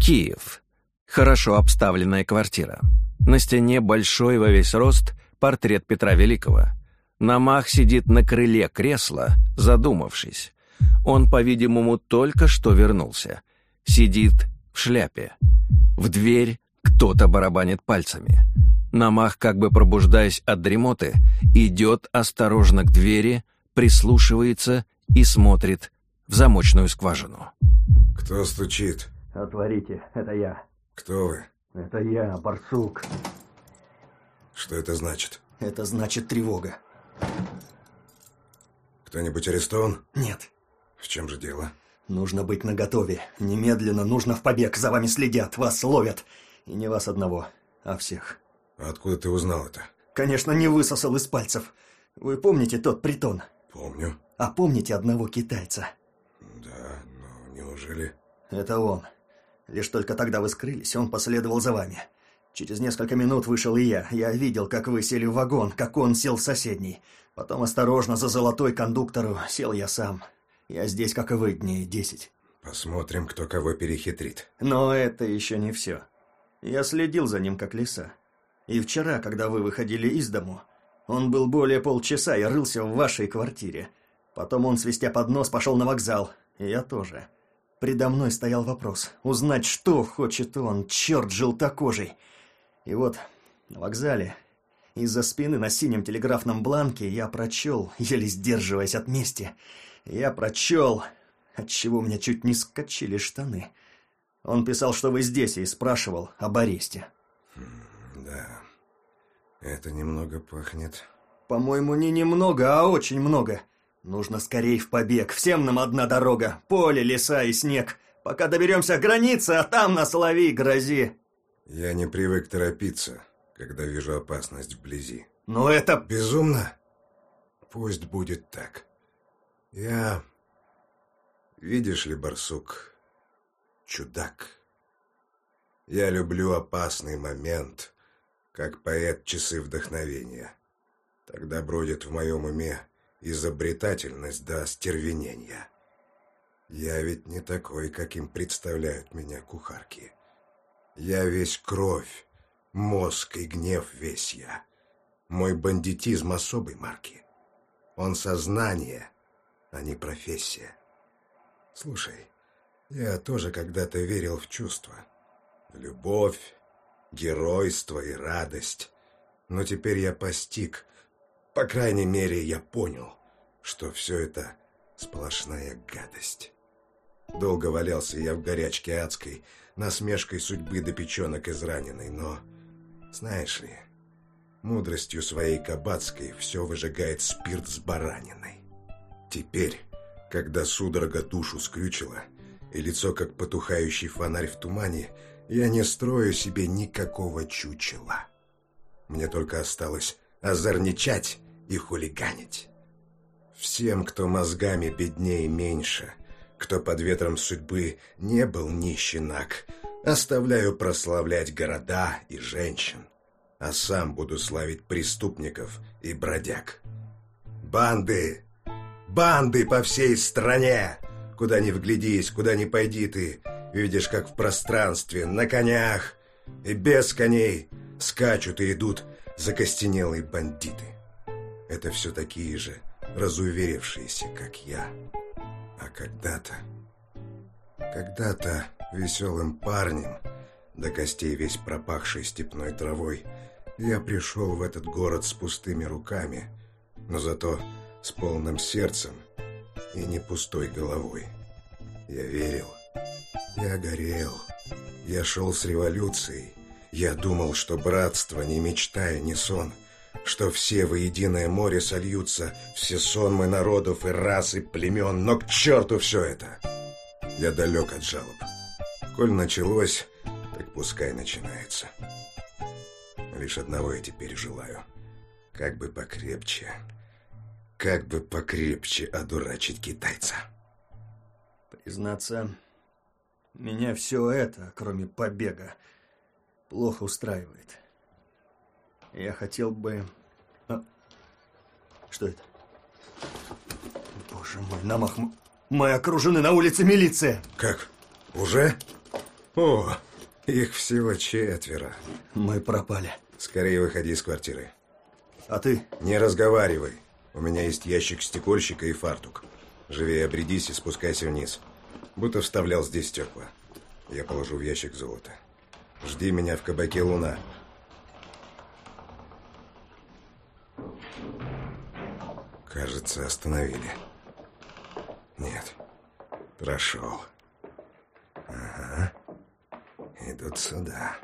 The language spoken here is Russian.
Киев. Хорошо обставленная квартира. На стене большой во весь рост портрет Петра Великого. Намах сидит на крыле кресла, задумавшись. Он, по-видимому, только что вернулся. Сидит в шляпе. В дверь кто-то барабанит пальцами. Намах, как бы пробуждаясь от дремоты, идет осторожно к двери, прислушивается и смотрит в замочную скважину. «Кто стучит?» «Отворите, это я». «Кто вы?» «Это я, барсук». «Что это значит?» «Это значит тревога». «Кто-нибудь арестован?» «Нет». «В чем же дело?» «Нужно быть наготове. Немедленно нужно в побег. За вами следят, вас ловят. И не вас одного, а всех». А откуда ты узнал это? Конечно, не высосал из пальцев. Вы помните тот притон? Помню. А помните одного китайца? Да, но неужели... Это он. Лишь только тогда вы скрылись, он последовал за вами. Через несколько минут вышел и я. Я видел, как вы сели в вагон, как он сел в соседний. Потом осторожно за золотой кондуктору сел я сам. Я здесь, как и вы, дней десять. Посмотрим, кто кого перехитрит. Но это еще не все. Я следил за ним, как лиса. И вчера, когда вы выходили из дому, он был более полчаса и рылся в вашей квартире. Потом он, свистя под нос, пошел на вокзал. И я тоже. Предо мной стоял вопрос. Узнать, что хочет он, черт желтокожий. И вот, на вокзале, из-за спины на синем телеграфном бланке я прочел, еле сдерживаясь от мести, я прочел, отчего у меня чуть не скочили штаны. Он писал, что вы здесь, и спрашивал об аресте. Да, это немного пахнет. По-моему, не немного, а очень много. Нужно скорей в побег. Всем нам одна дорога. Поле, леса и снег. Пока доберемся к границе, а там нас лови, грози. Я не привык торопиться, когда вижу опасность вблизи. Но это... Безумно? Пусть будет так. Я... Видишь ли, барсук, чудак. Я люблю опасный момент, как поэт часы вдохновения. Тогда бродит в моем уме изобретательность до остервенения. Я ведь не такой, каким представляют меня кухарки. Я весь кровь, мозг и гнев весь я. Мой бандитизм особой марки. Он сознание, а не профессия. Слушай, я тоже когда-то верил в чувства любовь, геройство и радость. Но теперь я постиг, по крайней мере, я понял, что все это сплошная гадость. Долго валялся я в горячке адской, насмешкой судьбы до печенок израненной, но, знаешь ли, мудростью своей кабацкой все выжигает спирт с бараниной. Теперь, когда судорога душу скрючила, и лицо, как потухающий фонарь в тумане, я не строю себе никакого чучела. Мне только осталось озорничать и хулиганить. Всем, кто мозгами беднее меньше, кто под ветром судьбы не был нищенак, оставляю прославлять города и женщин, а сам буду славить преступников и бродяг. Банды! Банды по всей стране! Куда ни вглядись, куда ни пойди ты — Видишь, как в пространстве, на конях и без коней скачут и идут закостенелые бандиты. Это все такие же разуверившиеся, как я. А когда-то, когда-то веселым парнем, до костей весь пропахший степной травой, я пришел в этот город с пустыми руками, но зато с полным сердцем и не пустой головой. Я верил, я горел. Я шел с революцией. Я думал, что братство не мечта и не сон, что все в единое море сольются, все сонмы народов и рас и племен, но к черту все это! Я далек от жалоб. Коль началось, так пускай начинается. Лишь одного я теперь желаю. Как бы покрепче, как бы покрепче одурачить китайца. Признаться, меня все это, кроме побега, плохо устраивает. Я хотел бы... Что это? Боже мой, намах... Мы окружены на улице милиция. Как? Уже? О, их всего четверо. Мы пропали. Скорее выходи из квартиры. А ты? Не разговаривай. У меня есть ящик стекольщика и фартук. Живее обрядись и спускайся вниз. Будто вставлял здесь стекла. Я положу в ящик золото. Жди меня в кабаке «Луна». Кажется, остановили. Нет, прошел. Ага. Идут сюда.